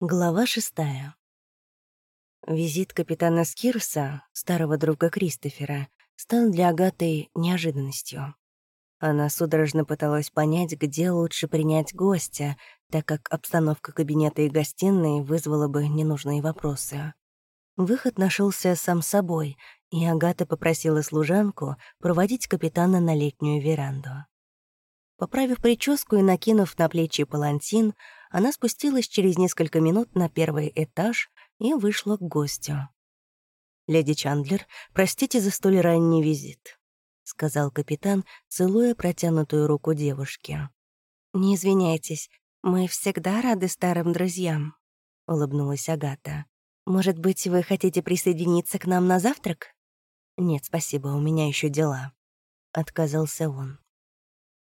Глава шестая. Визит капитана Скирса, старого друга Кристофера, стал для Агаты неожиданностью. Она судорожно пыталась понять, где лучше принять гостя, так как обстановка кабинета и гостиной вызвала бы ненужные вопросы. Выход нашелся сам собой, и Агата попросила служанку проводить капитана на летнюю веранду. Поправив прическу и накинув на плечи палантин, она спустилась через несколько минут на первый этаж и вышла к гостю. «Леди Чандлер, простите за столь ранний визит», — сказал капитан, целуя протянутую руку девушки. «Не извиняйтесь, мы всегда рады старым друзьям», — улыбнулась Агата. «Может быть, вы хотите присоединиться к нам на завтрак?» «Нет, спасибо, у меня еще дела», — отказался он.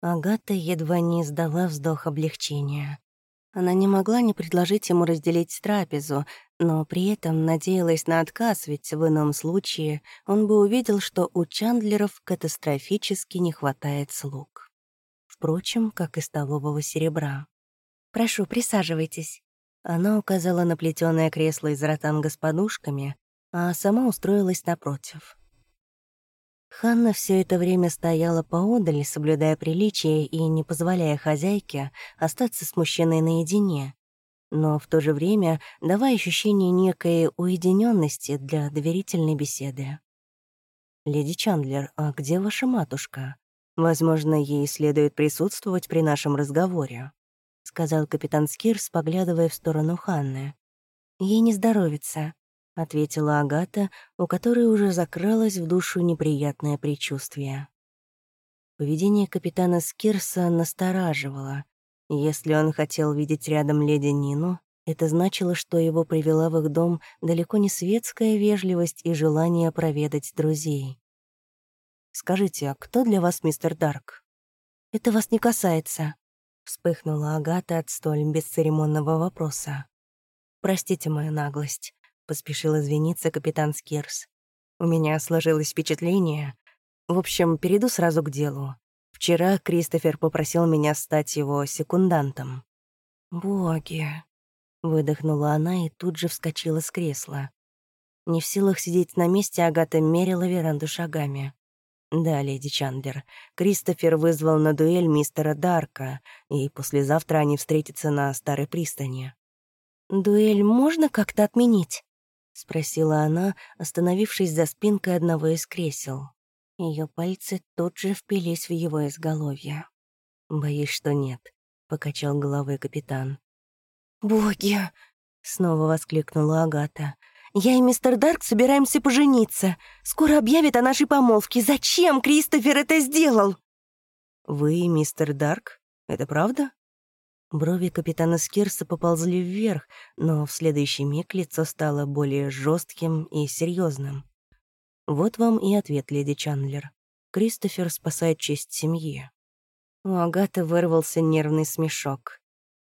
Агата едва не издала вздох облегчения. Она не могла не предложить ему разделить трапезу, но при этом надеялась на отказ, ведь в ином случае он бы увидел, что у Чандлеров катастрофически не хватает слуг. Впрочем, как и столового серебра. «Прошу, присаживайтесь». Она указала на плетёное кресло из ротанга с подушками, а сама устроилась напротив. Ханна все это время стояла поодаль, соблюдая приличие и не позволяя хозяйке остаться с мужчиной наедине, но в то же время давая ощущение некой уединенности для доверительной беседы. «Леди Чандлер, а где ваша матушка? Возможно, ей следует присутствовать при нашем разговоре», — сказал капитан Скирс, поглядывая в сторону Ханны. «Ей не здоровится. — ответила Агата, у которой уже закралось в душу неприятное предчувствие. Поведение капитана Скирса настораживало. Если он хотел видеть рядом леди Нину, это значило, что его привела в их дом далеко не светская вежливость и желание проведать друзей. «Скажите, а кто для вас мистер Дарк?» «Это вас не касается», — вспыхнула Агата от столь бесцеремонного вопроса. «Простите мою наглость. — поспешил извиниться капитан Скирс. «У меня сложилось впечатление. В общем, перейду сразу к делу. Вчера Кристофер попросил меня стать его секундантом». «Боги!» — выдохнула она и тут же вскочила с кресла. Не в силах сидеть на месте, Агата мерила веранду шагами. «Да, леди Чандлер, Кристофер вызвал на дуэль мистера Дарка, и послезавтра они встретятся на Старой пристани». «Дуэль можно как-то отменить?» — спросила она, остановившись за спинкой одного из кресел. Ее пальцы тут же впились в его изголовье. «Боюсь, что нет», — покачал головой капитан. «Боги!» — снова воскликнула Агата. «Я и мистер Дарк собираемся пожениться. Скоро объявят о нашей помолвке. Зачем Кристофер это сделал?» «Вы и мистер Дарк? Это правда?» Брови капитана Скирса поползли вверх, но в следующий миг лицо стало более жестким и серьезным. Вот вам и ответ, леди Чандлер. Кристофер спасает честь семьи. У Агаты вырвался нервный смешок.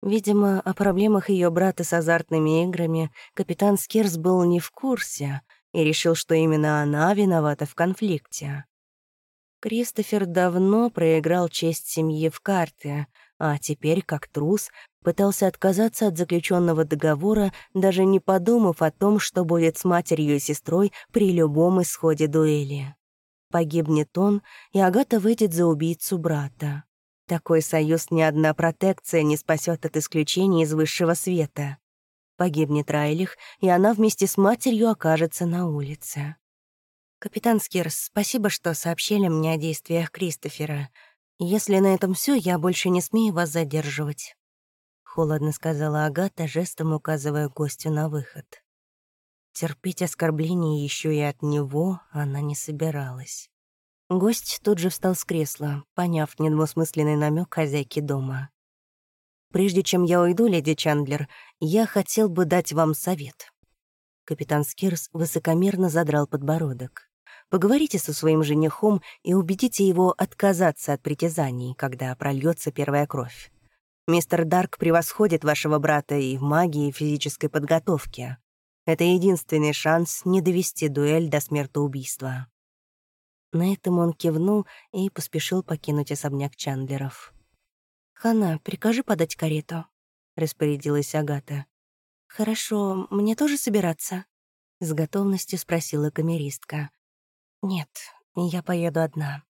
Видимо, о проблемах ее брата с азартными играми капитан Скирс был не в курсе и решил, что именно она виновата в конфликте. Кристофер давно проиграл честь семьи в карты, а теперь, как трус, пытался отказаться от заключенного договора, даже не подумав о том, что будет с матерью и сестрой при любом исходе дуэли. Погибнет он, и Агата выйдет за убийцу брата. Такой союз ни одна протекция не спасет от исключения из высшего света. Погибнет Райлих, и она вместе с матерью окажется на улице. «Капитан Скирс, спасибо, что сообщили мне о действиях Кристофера. «Если на этом все, я больше не смею вас задерживать», — холодно сказала Агата, жестом указывая гостю на выход. Терпеть оскорбление еще и от него она не собиралась. Гость тут же встал с кресла, поняв недвусмысленный намек хозяйки дома. «Прежде чем я уйду, леди Чандлер, я хотел бы дать вам совет». Капитан Скирс высокомерно задрал подбородок. Поговорите со своим женихом и убедите его отказаться от притязаний, когда прольется первая кровь. Мистер Дарк превосходит вашего брата и в магии, и в физической подготовке. Это единственный шанс не довести дуэль до смертоубийства». На этом он кивнул и поспешил покинуть особняк Чандлеров. «Хана, прикажи подать карету», — распорядилась Агата. «Хорошо, мне тоже собираться?» — с готовностью спросила камеристка. «Нет, я поеду одна».